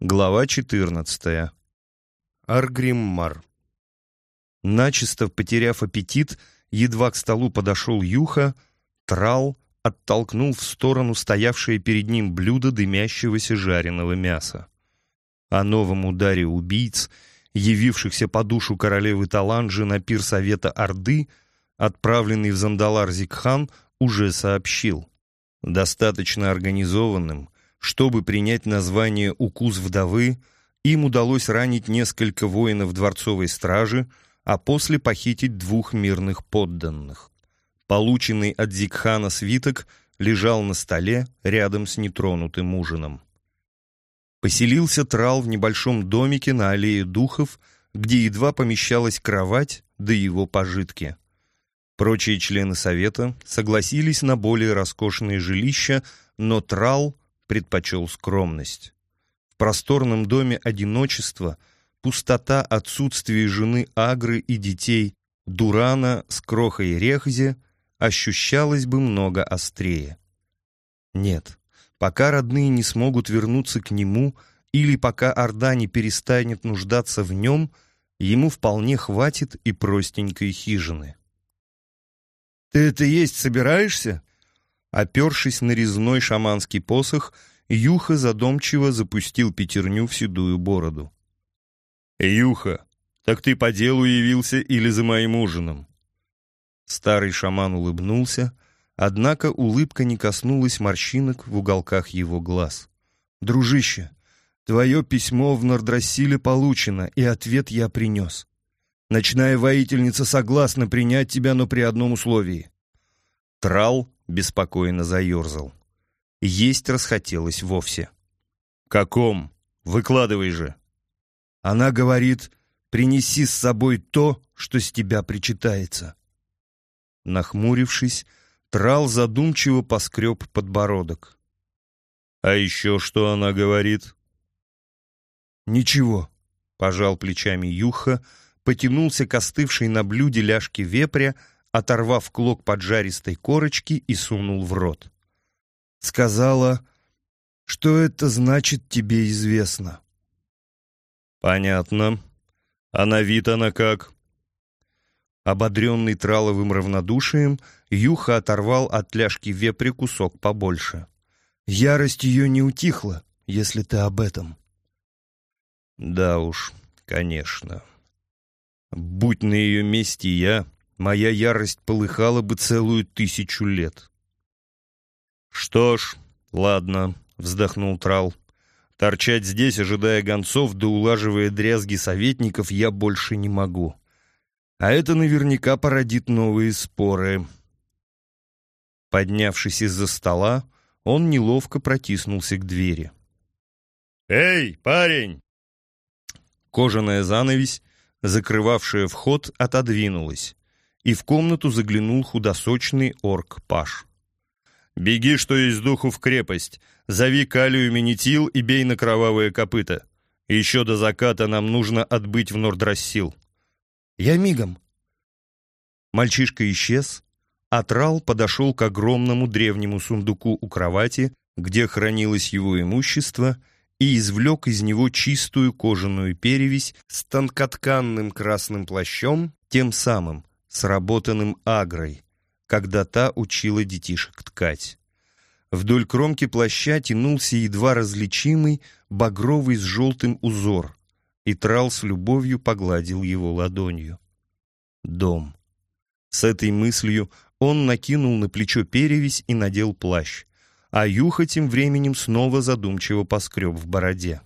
Глава 14. Аргриммар. Начисто потеряв аппетит, едва к столу подошел Юха, Трал оттолкнул в сторону стоявшее перед ним блюдо дымящегося жареного мяса. О новом ударе убийц, явившихся по душу королевы Таланджи на пир Совета Орды, отправленный в Зандалар Зикхан, уже сообщил. Достаточно организованным, чтобы принять название «Укус вдовы», им удалось ранить несколько воинов дворцовой стражи, а после похитить двух мирных подданных. Полученный от Зикхана свиток лежал на столе рядом с нетронутым ужином. Поселился Трал в небольшом домике на аллее духов, где едва помещалась кровать да его пожитки. Прочие члены совета согласились на более роскошные жилища, но Трал предпочел скромность. В просторном доме одиночество, пустота отсутствия жены Агры и детей, Дурана с крохой Рехзе ощущалось бы много острее. Нет, пока родные не смогут вернуться к нему или пока Орда не перестанет нуждаться в нем, ему вполне хватит и простенькой хижины. «Ты это есть собираешься?» Опершись на резной шаманский посох, Юха задумчиво запустил пятерню в седую бороду. «Юха, так ты по делу явился или за моим ужином?» Старый шаман улыбнулся, однако улыбка не коснулась морщинок в уголках его глаз. «Дружище, твое письмо в Нордрасиле получено, и ответ я принес. Ночная воительница согласна принять тебя, но при одном условии». Трал беспокойно заерзал. Есть расхотелось вовсе. «Каком? Выкладывай же!» Она говорит, «Принеси с собой то, что с тебя причитается». Нахмурившись, Трал задумчиво поскреб подбородок. «А еще что она говорит?» «Ничего», — пожал плечами Юха, потянулся к остывшей на блюде ляжке вепря, оторвав клок поджаристой корочки и сунул в рот. Сказала, что это значит тебе известно. «Понятно. А на вид она как?» Ободренный траловым равнодушием, Юха оторвал от ляжки вепри кусок побольше. «Ярость ее не утихла, если ты об этом». «Да уж, конечно. Будь на ее месте я, моя ярость полыхала бы целую тысячу лет». «Что ж, ладно», — вздохнул Трал. «Торчать здесь, ожидая гонцов да улаживая дрязги советников, я больше не могу. А это наверняка породит новые споры». Поднявшись из-за стола, он неловко протиснулся к двери. «Эй, парень!» Кожаная занавесь, закрывавшая вход, отодвинулась, и в комнату заглянул худосочный орк Паш. «Беги, что есть духу, в крепость. Зови Калию Менетил и бей на кровавое копыто. Еще до заката нам нужно отбыть в Нордрассил». «Я мигом». Мальчишка исчез, а Трал подошел к огромному древнему сундуку у кровати, где хранилось его имущество, и извлек из него чистую кожаную перевязь с тонкотканным красным плащом, тем самым, сработанным агрой, когда та учила детишек ткать. Вдоль кромки плаща тянулся едва различимый багровый с желтым узор, и Трал с любовью погладил его ладонью. Дом. С этой мыслью он накинул на плечо перевязь и надел плащ, а Юха тем временем снова задумчиво поскреб в бороде.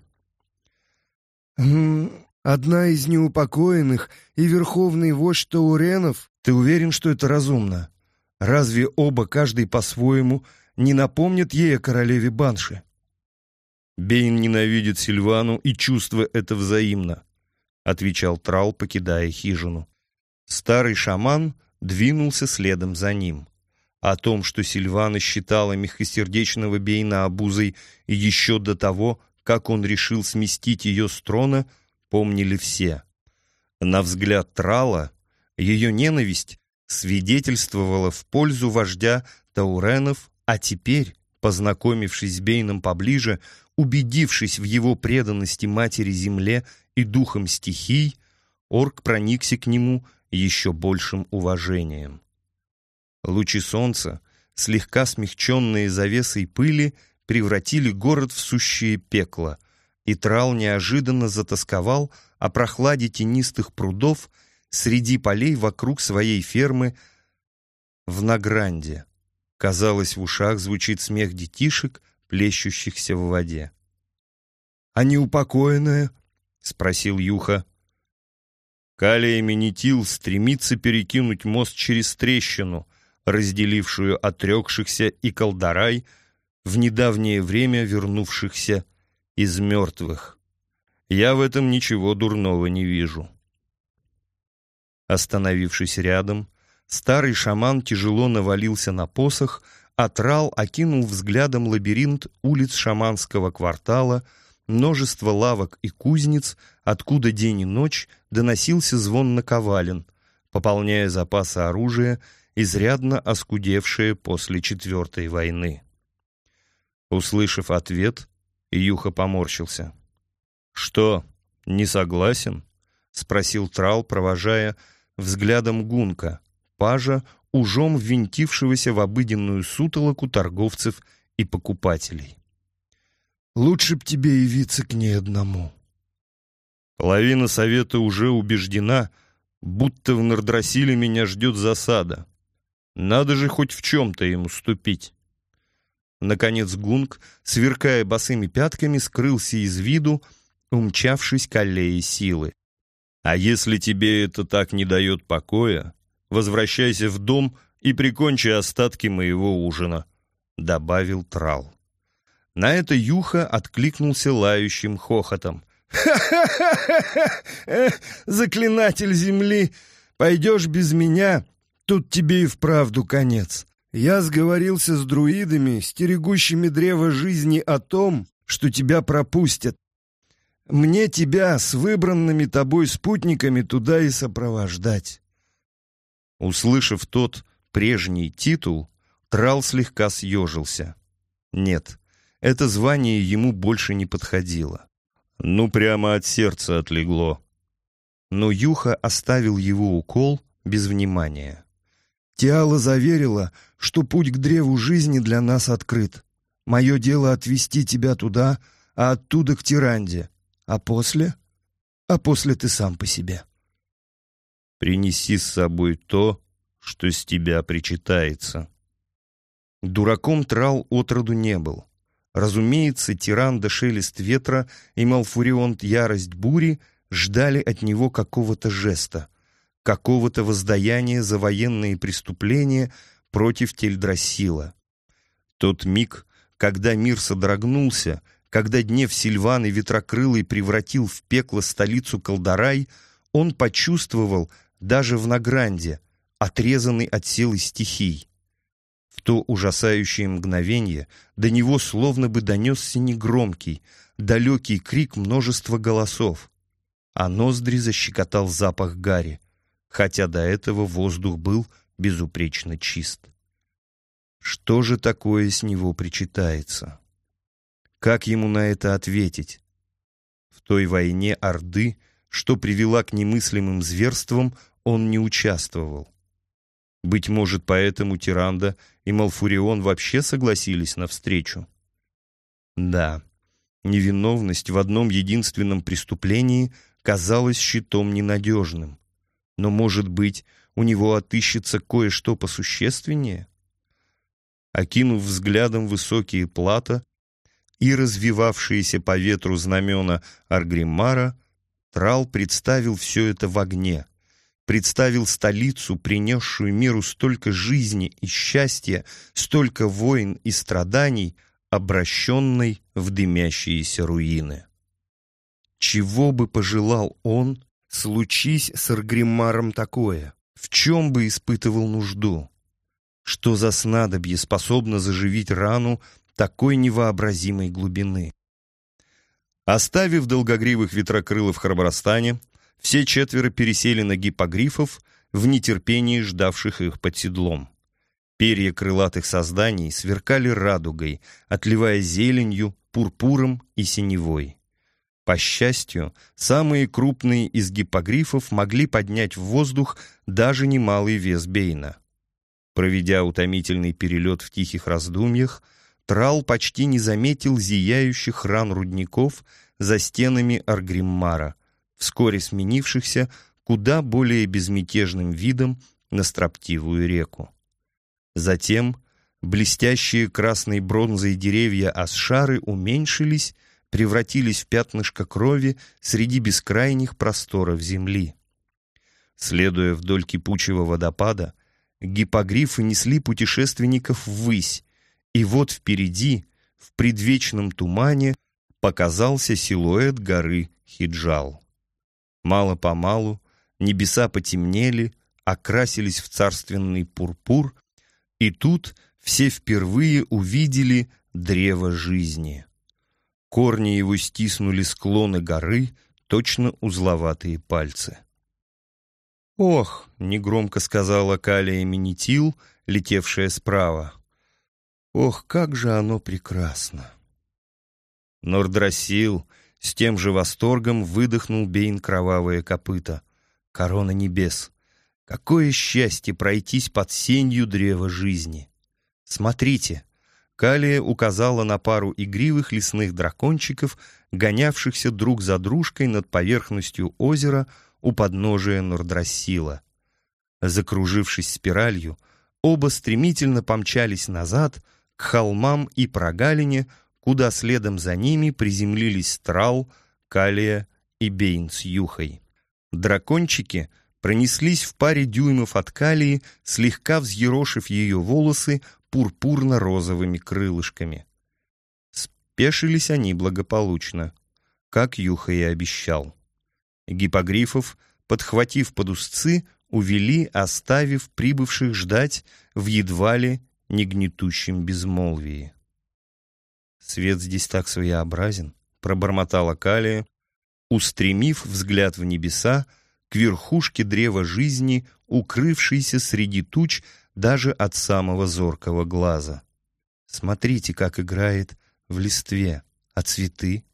«Одна из неупокоенных и верховный вождь Тауренов. Ты уверен, что это разумно?» Разве оба, каждый по-своему, не напомнят ей о королеве Банши? Бейн ненавидит Сильвану, и чувство это взаимно, отвечал Трал, покидая хижину. Старый шаман двинулся следом за ним. О том, что Сильвана считала мягкосердечного Бейна обузой еще до того, как он решил сместить ее с трона, помнили все. На взгляд Трала ее ненависть свидетельствовало в пользу вождя Тауренов, а теперь, познакомившись с Бейном поближе, убедившись в его преданности матери-земле и духам стихий, орк проникся к нему еще большим уважением. Лучи солнца, слегка смягченные завесой пыли, превратили город в сущее пекло, и Трал неожиданно затасковал о прохладе тенистых прудов среди полей вокруг своей фермы в Награнде. Казалось, в ушах звучит смех детишек, плещущихся в воде. «А неупокоенная?» — спросил Юха. Калия Менетил стремится перекинуть мост через трещину, разделившую отрекшихся и колдарай, в недавнее время вернувшихся из мертвых. Я в этом ничего дурного не вижу. Остановившись рядом, старый шаман тяжело навалился на посох, а Трал окинул взглядом лабиринт улиц шаманского квартала, множество лавок и кузнец, откуда день и ночь доносился звон наковален, пополняя запасы оружия, изрядно оскудевшие после Четвертой войны. Услышав ответ, Юха поморщился. «Что, не согласен?» — спросил Трал, провожая взглядом Гунка, пажа, ужом ввинтившегося в обыденную сутолоку торговцев и покупателей. «Лучше б тебе явиться к ней одному». Половина совета уже убеждена, будто в Нардрасиле меня ждет засада. Надо же хоть в чем-то им уступить. Наконец Гунг, сверкая босыми пятками, скрылся из виду, умчавшись к аллее силы. А если тебе это так не дает покоя, возвращайся в дом и прикончи остатки моего ужина», — добавил Трал. На это Юха откликнулся лающим хохотом. «Ха-ха-ха! Заклинатель земли! Пойдешь без меня, тут тебе и вправду конец. Я сговорился с друидами, стерегущими древо жизни о том, что тебя пропустят. Мне тебя с выбранными тобой спутниками туда и сопровождать. Услышав тот прежний титул, Трал слегка съежился. Нет, это звание ему больше не подходило. Ну, прямо от сердца отлегло. Но Юха оставил его укол без внимания. Тиала заверила, что путь к древу жизни для нас открыт. Мое дело отвести тебя туда, а оттуда к Тиранде. А после? А после ты сам по себе. Принеси с собой то, что с тебя причитается. Дураком Трал отроду не был. Разумеется, Тиранда шелест ветра и Малфурионт ярость бури ждали от него какого-то жеста, какого-то воздаяния за военные преступления против Тельдрасила. Тот миг, когда мир содрогнулся, когда Днев Сильван и Ветрокрылый превратил в пекло столицу Колдарай, он почувствовал даже в Награнде, отрезанный от силы стихий. В то ужасающее мгновение до него словно бы донесся негромкий, далекий крик множества голосов, а ноздри защекотал запах гари, хотя до этого воздух был безупречно чист. Что же такое с него причитается? Как ему на это ответить? В той войне Орды, что привела к немыслимым зверствам, он не участвовал. Быть может, поэтому Тиранда и Малфурион вообще согласились на встречу? Да, невиновность в одном единственном преступлении казалась щитом ненадежным. Но, может быть, у него отыщется кое-что посущественнее? Окинув взглядом высокие плата, и развивавшиеся по ветру знамена Аргриммара, Трал представил все это в огне, представил столицу, принесшую миру столько жизни и счастья, столько войн и страданий, обращенной в дымящиеся руины. Чего бы пожелал он, случись с Аргриммаром такое? В чем бы испытывал нужду? Что за снадобье способно заживить рану, такой невообразимой глубины. Оставив долгогривых ветрокрылов в Храбростане, все четверо пересели на гипогрифов в нетерпении ждавших их под седлом. Перья крылатых созданий сверкали радугой, отливая зеленью, пурпуром и синевой. По счастью, самые крупные из гиппогрифов могли поднять в воздух даже немалый вес Бейна. Проведя утомительный перелет в тихих раздумьях, Трал почти не заметил зияющих ран рудников за стенами Аргриммара, вскоре сменившихся куда более безмятежным видом на строптивую реку. Затем блестящие красной бронзой деревья Асшары уменьшились, превратились в пятнышко крови среди бескрайних просторов земли. Следуя вдоль кипучего водопада, гипогрифы несли путешественников ввысь, и вот впереди, в предвечном тумане, показался силуэт горы Хиджал. Мало-помалу небеса потемнели, окрасились в царственный пурпур, и тут все впервые увидели древо жизни. Корни его стиснули склоны горы, точно узловатые пальцы. «Ох!» — негромко сказала Калия Минитил, летевшая справа. «Ох, как же оно прекрасно!» Нордрасил с тем же восторгом выдохнул Бейн кровавое копыта. Корона небес! Какое счастье пройтись под сенью древа жизни! Смотрите! Калия указала на пару игривых лесных дракончиков, гонявшихся друг за дружкой над поверхностью озера у подножия Нордрасила. Закружившись спиралью, оба стремительно помчались назад к холмам и прогалине, куда следом за ними приземлились Трал, Калия и Бейн с Юхой. Дракончики пронеслись в паре дюймов от Калии, слегка взъерошив ее волосы пурпурно-розовыми крылышками. Спешились они благополучно, как Юха и обещал. Гипогрифов, подхватив под узцы, увели, оставив прибывших ждать в едва ли негнетущем безмолвии. «Свет здесь так своеобразен», — пробормотала Калия, устремив взгляд в небеса к верхушке древа жизни, укрывшейся среди туч даже от самого зоркого глаза. Смотрите, как играет в листве, а цветы?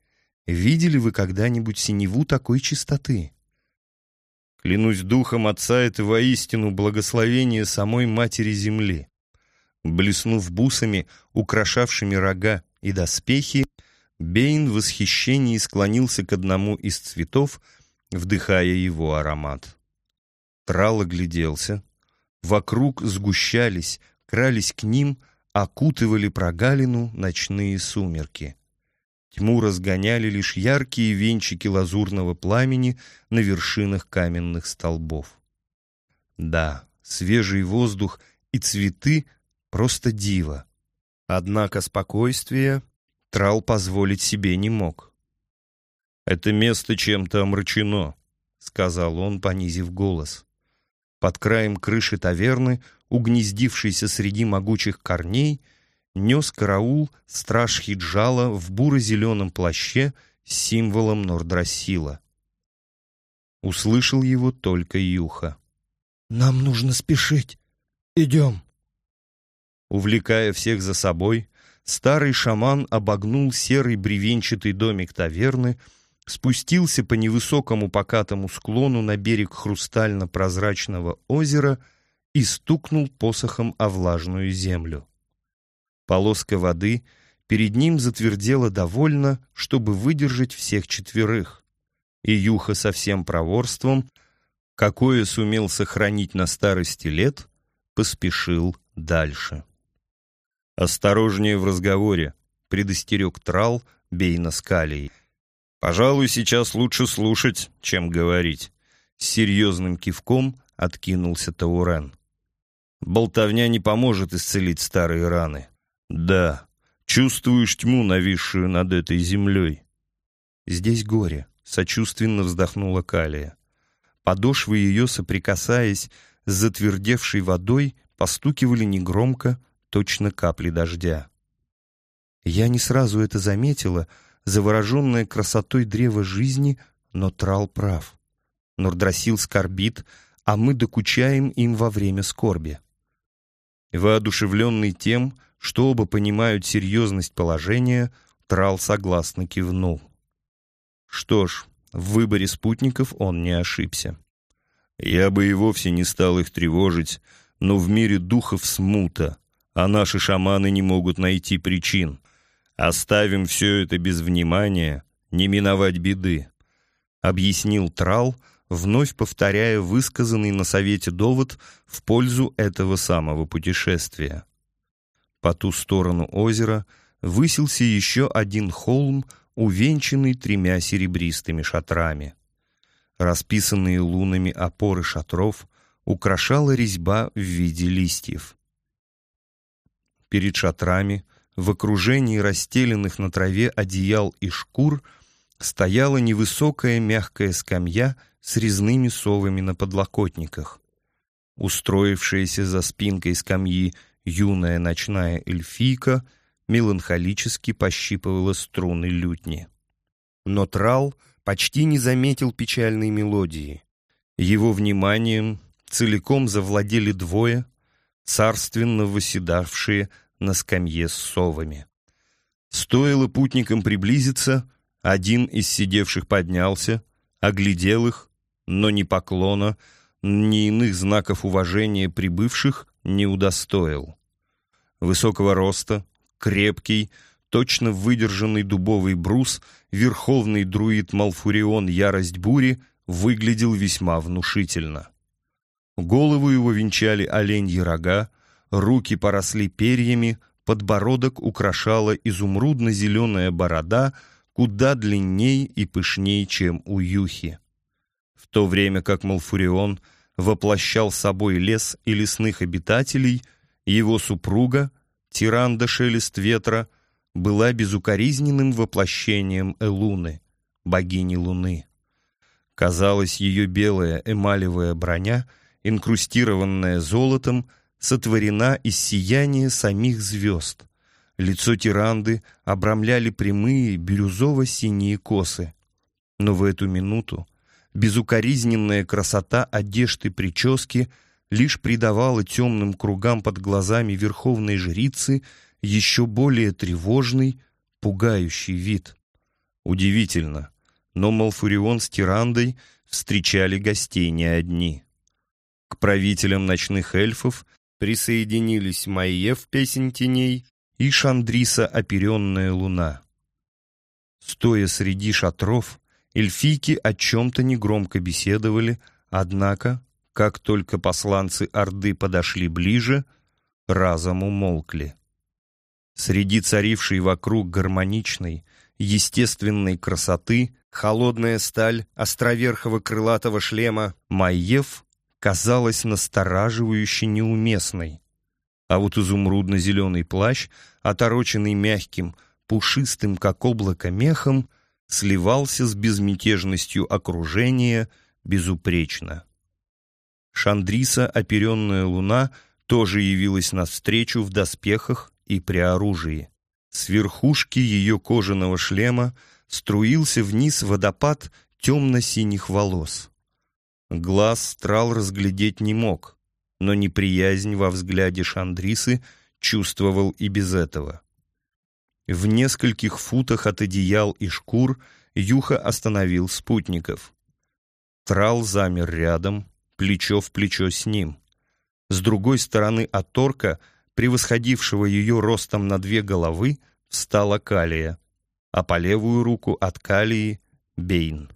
Видели вы когда-нибудь синеву такой чистоты? Клянусь духом Отца, это воистину благословение самой Матери Земли. Блеснув бусами, украшавшими рога и доспехи, Бейн в восхищении склонился к одному из цветов, вдыхая его аромат. Трал огляделся. Вокруг сгущались, крались к ним, окутывали прогалину ночные сумерки. Тьму разгоняли лишь яркие венчики лазурного пламени на вершинах каменных столбов. Да, свежий воздух и цветы — просто диво. Однако спокойствие Трал позволить себе не мог. «Это место чем-то омрачено», — сказал он, понизив голос. Под краем крыши таверны, угнездившейся среди могучих корней, нес караул страж Хиджала в буро-зеленом плаще с символом Нордрасила. Услышал его только Юха. «Нам нужно спешить. Идем». Увлекая всех за собой, старый шаман обогнул серый бревенчатый домик таверны, спустился по невысокому покатому склону на берег хрустально-прозрачного озера и стукнул посохом о влажную землю. Полоска воды перед ним затвердела довольно, чтобы выдержать всех четверых, и Юха со всем проворством, какое сумел сохранить на старости лет, поспешил дальше. «Осторожнее в разговоре», — предостерег Трал Бейна с Калией. «Пожалуй, сейчас лучше слушать, чем говорить». С серьезным кивком откинулся Таурен. «Болтовня не поможет исцелить старые раны. Да, чувствуешь тьму, нависшую над этой землей». «Здесь горе», — сочувственно вздохнула Калия. Подошвы ее, соприкасаясь с затвердевшей водой, постукивали негромко, точно капли дождя. Я не сразу это заметила, завороженная красотой древа жизни, но Трал прав. Нордрасил скорбит, а мы докучаем им во время скорби. Воодушевленный тем, что оба понимают серьезность положения, Трал согласно кивнул. Что ж, в выборе спутников он не ошибся. Я бы и вовсе не стал их тревожить, но в мире духов смута, а наши шаманы не могут найти причин. Оставим все это без внимания, не миновать беды, — объяснил Трал, вновь повторяя высказанный на совете довод в пользу этого самого путешествия. По ту сторону озера высился еще один холм, увенчанный тремя серебристыми шатрами. Расписанные лунами опоры шатров украшала резьба в виде листьев. Перед шатрами, в окружении расстеленных на траве одеял и шкур, стояла невысокая мягкая скамья с резными совами на подлокотниках. Устроившаяся за спинкой скамьи юная ночная эльфийка меланхолически пощипывала струны лютни. Но Трал почти не заметил печальной мелодии. Его вниманием целиком завладели двое, царственно восседавшие на скамье с совами. Стоило путникам приблизиться, один из сидевших поднялся, оглядел их, но ни поклона, ни иных знаков уважения прибывших не удостоил. Высокого роста, крепкий, точно выдержанный дубовый брус, верховный друид Малфурион Ярость Бури выглядел весьма внушительно. Голову его венчали оленьи рога, руки поросли перьями, подбородок украшала изумрудно-зеленая борода, куда длинней и пышней, чем у Юхи. В то время как Малфурион воплощал собой лес и лесных обитателей, его супруга, тиранда Шелест Ветра, была безукоризненным воплощением Элуны, богини Луны. Казалось, ее белая эмалевая броня, инкрустированная золотом, сотворена из сияния самих звезд. Лицо тиранды обрамляли прямые бирюзово-синие косы. Но в эту минуту безукоризненная красота одежды прически лишь придавала темным кругам под глазами верховной жрицы еще более тревожный, пугающий вид. Удивительно, но Малфурион с Тирандой встречали гостей не одни. К правителям ночных эльфов присоединились Майев Песень Теней и Шандриса Оперенная Луна. Стоя среди шатров, эльфийки о чем-то негромко беседовали, однако, как только посланцы Орды подошли ближе, разом умолкли. Среди царившей вокруг гармоничной, естественной красоты, холодная сталь островерхого крылатого шлема Майев казалась настораживающе неуместной. А вот изумрудно-зеленый плащ, отороченный мягким, пушистым, как облако, мехом, сливался с безмятежностью окружения безупречно. Шандриса, оперенная луна, тоже явилась навстречу в доспехах и при оружии. С верхушки ее кожаного шлема струился вниз водопад темно-синих волос. Глаз Страл разглядеть не мог, но неприязнь во взгляде Шандрисы чувствовал и без этого. В нескольких футах от одеял и шкур Юха остановил спутников. Трал замер рядом, плечо в плечо с ним. С другой стороны от торка — превосходившего ее ростом на две головы, встала Калия, а по левую руку от Калии — Бейн.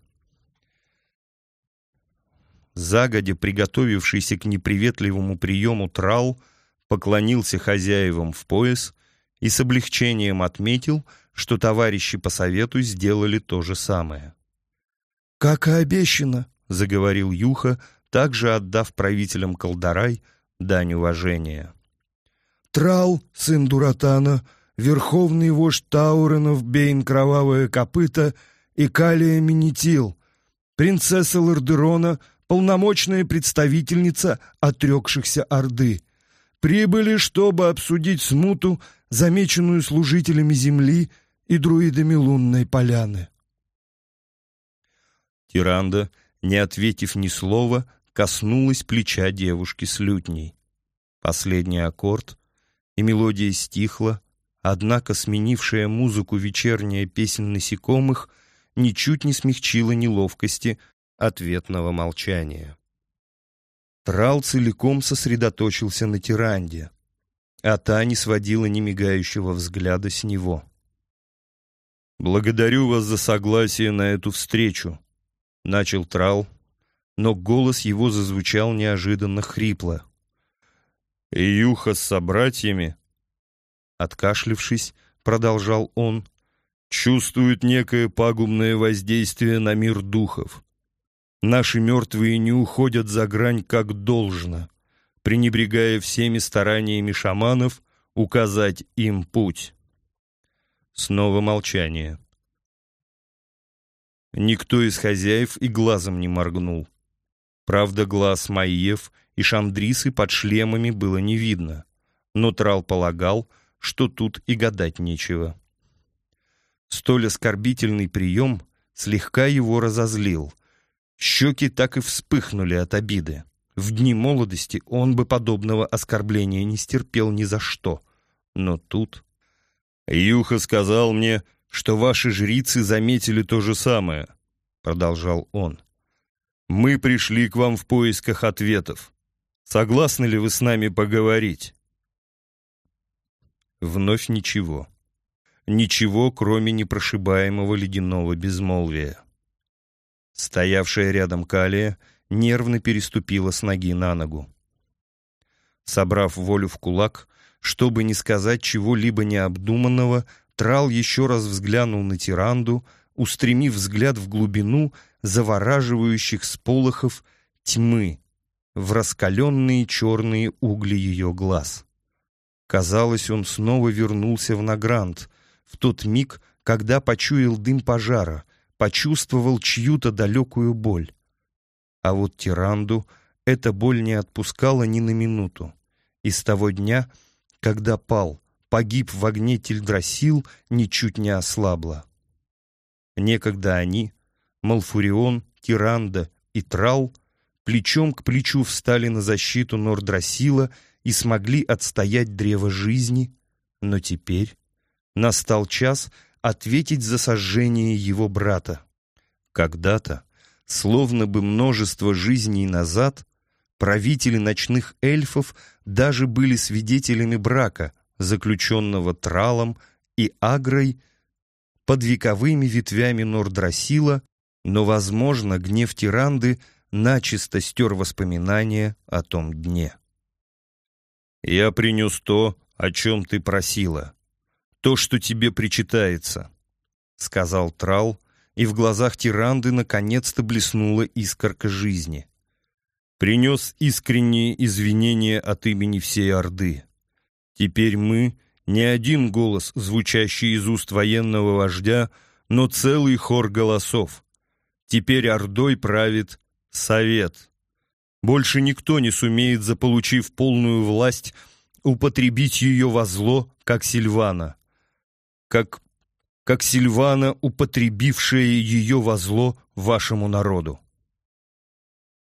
Загодя приготовившийся к неприветливому приему трал, поклонился хозяевам в пояс и с облегчением отметил, что товарищи по совету сделали то же самое. «Как и обещано», — заговорил Юха, также отдав правителям Колдарай дань уважения. Трал, сын Дуратана, верховный вождь Тауренов, Бейн Кровавое Копыто и Калия Минитил, принцесса Лордерона, полномочная представительница отрекшихся Орды, прибыли, чтобы обсудить смуту, замеченную служителями Земли и друидами Лунной Поляны. Тиранда, не ответив ни слова, коснулась плеча девушки с лютней. Последний аккорд, и мелодия стихла, однако сменившая музыку вечерняя песен насекомых ничуть не смягчила неловкости ответного молчания. Трал целиком сосредоточился на тиранде, а та не сводила немигающего взгляда с него. «Благодарю вас за согласие на эту встречу», — начал Трал, но голос его зазвучал неожиданно хрипло. «Июха с собратьями?» Откашлившись, продолжал он, чувствует некое пагубное воздействие на мир духов. Наши мертвые не уходят за грань как должно, пренебрегая всеми стараниями шаманов указать им путь. Снова молчание. Никто из хозяев и глазом не моргнул. Правда, глаз Маиев и Шандрисы под шлемами было не видно, но Трал полагал, что тут и гадать нечего. Столь оскорбительный прием слегка его разозлил. Щеки так и вспыхнули от обиды. В дни молодости он бы подобного оскорбления не стерпел ни за что. Но тут... «Юха сказал мне, что ваши жрицы заметили то же самое», — продолжал он. Мы пришли к вам в поисках ответов. Согласны ли вы с нами поговорить?» Вновь ничего. Ничего, кроме непрошибаемого ледяного безмолвия. Стоявшая рядом Калия нервно переступила с ноги на ногу. Собрав волю в кулак, чтобы не сказать чего-либо необдуманного, Трал еще раз взглянул на тиранду, устремив взгляд в глубину завораживающих сполохов тьмы в раскаленные черные угли ее глаз. Казалось, он снова вернулся в Награнт, в тот миг, когда почуял дым пожара, почувствовал чью-то далекую боль. А вот тиранду эта боль не отпускала ни на минуту. И с того дня, когда пал, погиб в огне Тильдрасил, ничуть не ослабла. Некогда они, Малфурион, Тиранда и Трал, плечом к плечу встали на защиту Нордрасила и смогли отстоять древо жизни, но теперь настал час ответить за сожжение его брата. Когда-то, словно бы множество жизней назад, правители ночных эльфов даже были свидетелями брака, заключенного Тралом и Агрой под вековыми ветвями Нордрасила, но, возможно, гнев Тиранды начисто стер воспоминания о том дне. «Я принес то, о чем ты просила, то, что тебе причитается», — сказал Трал, и в глазах Тиранды наконец-то блеснула искорка жизни. «Принес искренние извинения от имени всей Орды. Теперь мы не один голос, звучащий из уст военного вождя, но целый хор голосов. Теперь Ордой правит Совет. Больше никто не сумеет, заполучив полную власть, употребить ее во зло, как Сильвана. Как, как Сильвана, употребившая ее во зло вашему народу.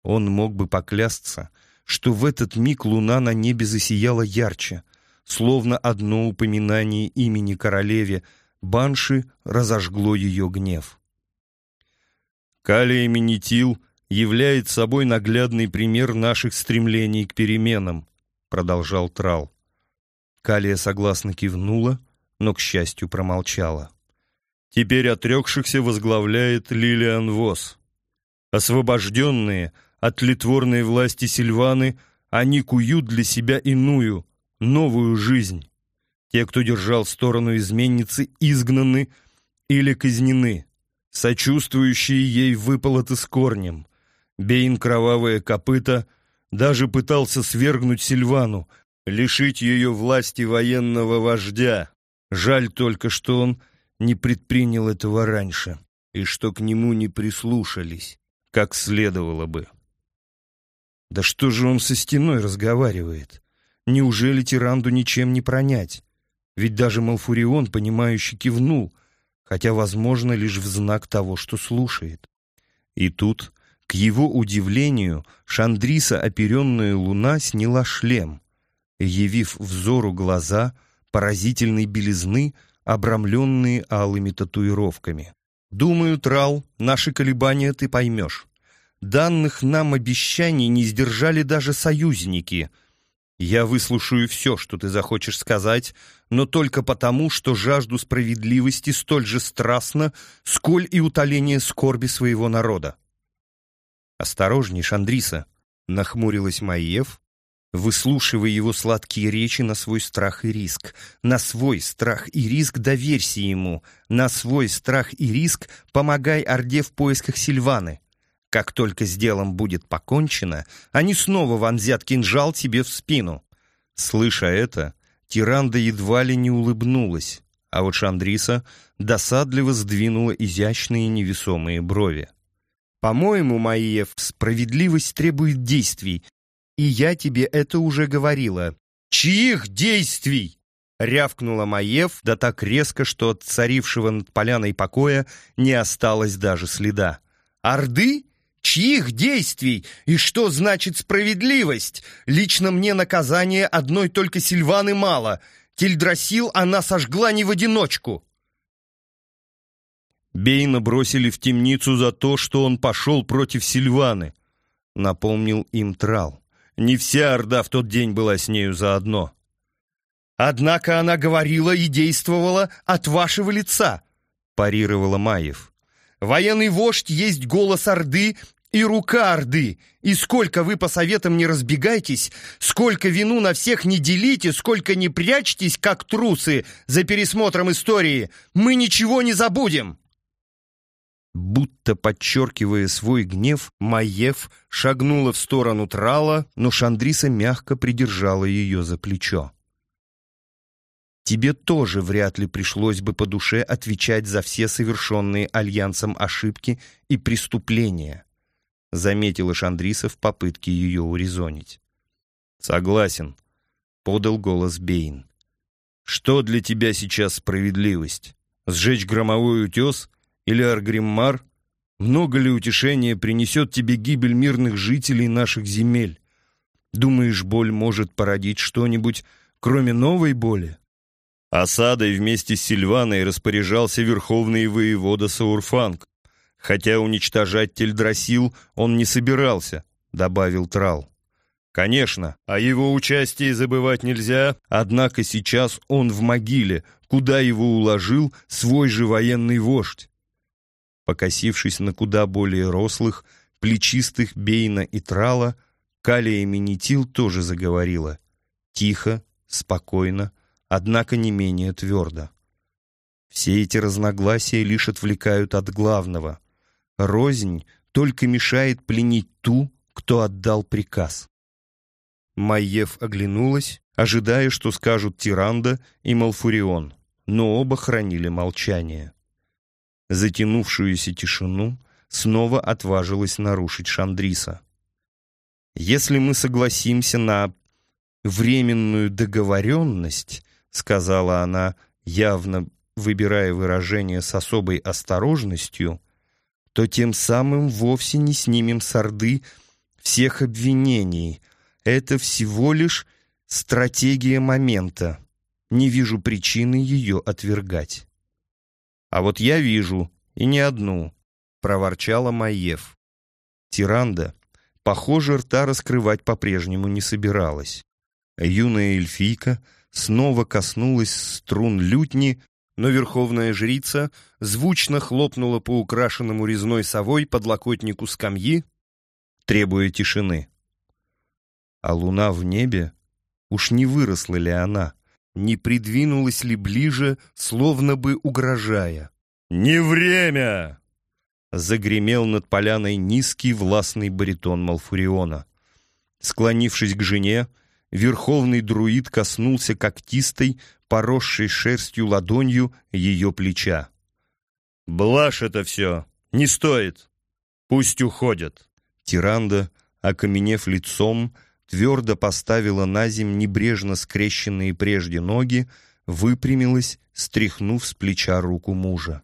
Он мог бы поклясться, что в этот миг луна на небе засияла ярче — словно одно упоминание имени королеве Банши разожгло ее гнев. Калия Менитил являет собой наглядный пример наших стремлений к переменам, продолжал Трал. Калия согласно кивнула, но, к счастью, промолчала. Теперь отрекшихся возглавляет Лилиан Вос. Освобожденные от литворной власти Сильваны, они куют для себя иную, новую жизнь. Те, кто держал сторону изменницы, изгнаны или казнены. Сочувствующие ей выполоты с корнем. Бейн кровавое копыто даже пытался свергнуть Сильвану, лишить ее власти военного вождя. Жаль только, что он не предпринял этого раньше, и что к нему не прислушались, как следовало бы. Да что же он со стеной разговаривает? Неужели тиранду ничем не пронять? Ведь даже Малфурион, понимающий, кивнул, хотя, возможно, лишь в знак того, что слушает. И тут, к его удивлению, Шандриса, оперенная луна, сняла шлем. явив взору глаза поразительной белизны, обрамленные алыми татуировками. «Думаю, Трал, наши колебания ты поймешь. Данных нам обещаний не сдержали даже союзники. Я выслушаю все, что ты захочешь сказать, но только потому, что жажду справедливости столь же страстно, сколь и утоление скорби своего народа. «Осторожней, Шандриса!» — нахмурилась Маев, выслушивая его сладкие речи на свой страх и риск. На свой страх и риск доверься ему, на свой страх и риск помогай Орде в поисках Сильваны. Как только с делом будет покончено, они снова вонзят кинжал тебе в спину. Слыша это, Тиранда едва ли не улыбнулась, а вот Шандриса досадливо сдвинула изящные невесомые брови. «По-моему, Маиев, справедливость требует действий, и я тебе это уже говорила». «Чьих действий?» — рявкнула Маев, да так резко, что от царившего над поляной покоя не осталось даже следа. «Орды? Чьих действий? И что значит справедливость? Лично мне наказание одной только Сильваны мало. Тильдрасил она сожгла не в одиночку». Бейна бросили в темницу за то, что он пошел против Сильваны, напомнил им Трал. Не вся Орда в тот день была с нею заодно. «Однако она говорила и действовала от вашего лица», — парировала Маев. «Военный вождь есть голос Орды и рука Орды. И сколько вы по советам не разбегайтесь, сколько вину на всех не делите, сколько не прячьтесь, как трусы, за пересмотром истории, мы ничего не забудем!» Будто подчеркивая свой гнев, Маев шагнула в сторону Трала, но Шандриса мягко придержала ее за плечо. «Тебе тоже вряд ли пришлось бы по душе отвечать за все совершенные Альянсом ошибки и преступления», заметила Шандриса в попытке ее урезонить. «Согласен», — подал голос Бейн. «Что для тебя сейчас справедливость? Сжечь громовой утес или Аргриммар? Много ли утешения принесет тебе гибель мирных жителей наших земель? Думаешь, боль может породить что-нибудь, кроме новой боли? Осадой вместе с Сильваной распоряжался верховный воевода Саурфанг. Хотя уничтожать Тельдрасил он не собирался, добавил Трал. Конечно, о его участии забывать нельзя, однако сейчас он в могиле, куда его уложил свой же военный вождь. Покосившись на куда более рослых, плечистых Бейна и Трала, Калия Менетил тоже заговорила. Тихо, спокойно, однако не менее твердо. Все эти разногласия лишь отвлекают от главного. Рознь только мешает пленить ту, кто отдал приказ. Майев оглянулась, ожидая, что скажут Тиранда и Малфурион, но оба хранили молчание затянувшуюся тишину, снова отважилась нарушить Шандриса. «Если мы согласимся на временную договоренность», — сказала она, явно выбирая выражение с особой осторожностью, то тем самым вовсе не снимем с Орды всех обвинений. Это всего лишь стратегия момента. Не вижу причины ее отвергать. «А вот я вижу, и не одну», — проворчала Маев. Тиранда, похоже, рта раскрывать по-прежнему не собиралась. Юная эльфийка снова коснулась струн лютни, но верховная жрица звучно хлопнула по украшенному резной совой подлокотнику скамьи, требуя тишины. А луна в небе, уж не выросла ли она, не придвинулась ли ближе, словно бы угрожая. «Не время!» Загремел над поляной низкий властный баритон Малфуриона. Склонившись к жене, верховный друид коснулся когтистой, поросшей шерстью ладонью ее плеча. «Блажь это все! Не стоит! Пусть уходят!» Тиранда, окаменев лицом, твердо поставила на земь небрежно скрещенные прежде ноги, выпрямилась, стряхнув с плеча руку мужа.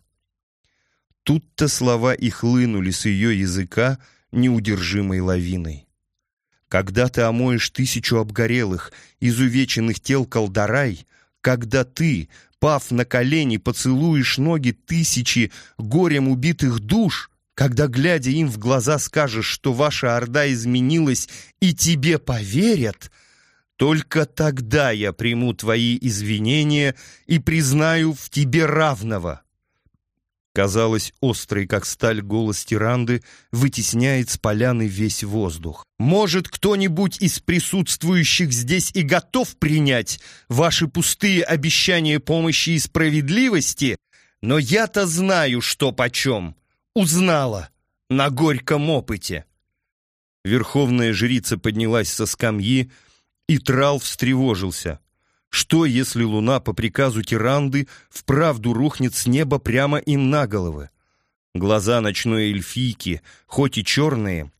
Тут-то слова и хлынули с ее языка неудержимой лавиной. Когда ты омоешь тысячу обгорелых, изувеченных тел колдарай, когда ты, пав на колени, поцелуешь ноги тысячи горем убитых душ, когда, глядя им в глаза, скажешь, что ваша орда изменилась и тебе поверят, только тогда я приму твои извинения и признаю в тебе равного. Казалось, острый, как сталь, голос тиранды вытесняет с поляны весь воздух. «Может, кто-нибудь из присутствующих здесь и готов принять ваши пустые обещания помощи и справедливости? Но я-то знаю, что почем. Узнала на горьком опыте». Верховная жрица поднялась со скамьи, и Трал встревожился. Что, если луна по приказу Тиранды вправду рухнет с неба прямо им на головы? Глаза ночной эльфийки, хоть и черные,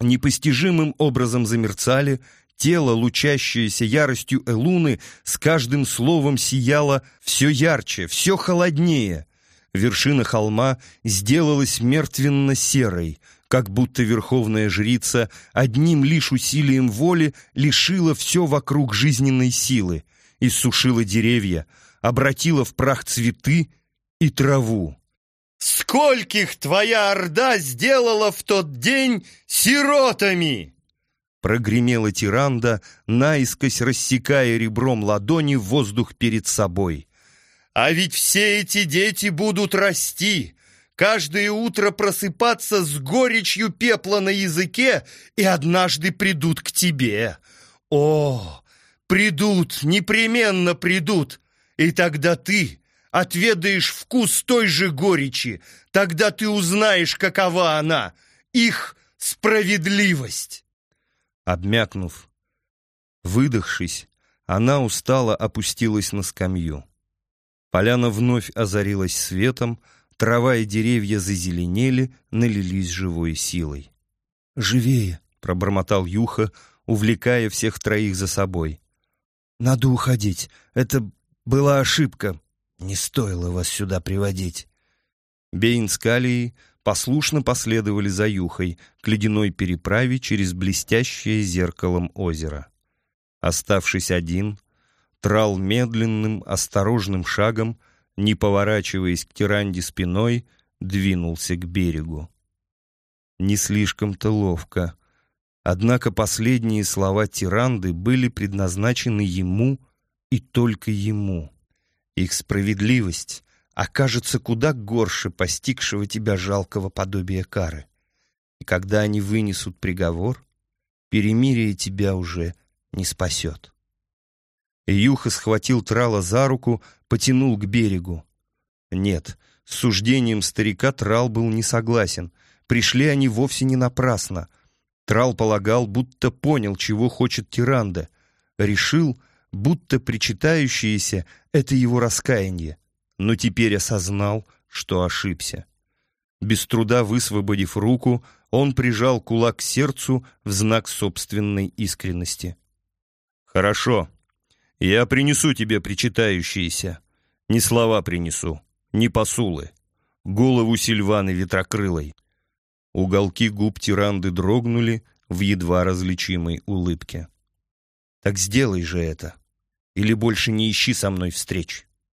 непостижимым образом замерцали, тело, лучащееся яростью Элуны, с каждым словом сияло все ярче, все холоднее. Вершина холма сделалась мертвенно-серой, как будто верховная жрица одним лишь усилием воли лишила все вокруг жизненной силы — иссушила деревья, обратила в прах цветы и траву. «Скольких твоя орда сделала в тот день сиротами!» Прогремела тиранда, наискось рассекая ребром ладони воздух перед собой. «А ведь все эти дети будут расти!» каждое утро просыпаться с горечью пепла на языке и однажды придут к тебе. О, Придут, непременно придут, и тогда ты отведаешь вкус той же горечи, тогда ты узнаешь, какова она, их справедливость. Обмякнув, выдохшись, она устало опустилась на скамью. Поляна вновь озарилась светом, трава и деревья зазеленели, налились живой силой. «Живее!» — пробормотал Юха, увлекая всех троих за собой. Надо уходить. Это была ошибка. Не стоило вас сюда приводить. Бейн с Калией послушно последовали за Юхой к ледяной переправе через блестящее зеркалом озеро. Оставшись один, Трал медленным, осторожным шагом, не поворачиваясь к тиранде спиной, двинулся к берегу. Не слишком-то ловко, Однако последние слова тиранды были предназначены ему и только ему. Их справедливость окажется куда горше постигшего тебя жалкого подобия кары. И когда они вынесут приговор, перемирие тебя уже не спасет. Юха схватил Трала за руку, потянул к берегу. Нет, с суждением старика Трал был не согласен. Пришли они вовсе не напрасно — Трал полагал, будто понял, чего хочет Тиранда. Решил, будто причитающееся — это его раскаяние. Но теперь осознал, что ошибся. Без труда высвободив руку, он прижал кулак к сердцу в знак собственной искренности. «Хорошо. Я принесу тебе причитающиеся. Не слова принесу, не посулы. Голову Сильваны Ветрокрылой. Уголки губ тиранды дрогнули в едва различимой улыбке. «Так сделай же это, или больше не ищи со мной встреч».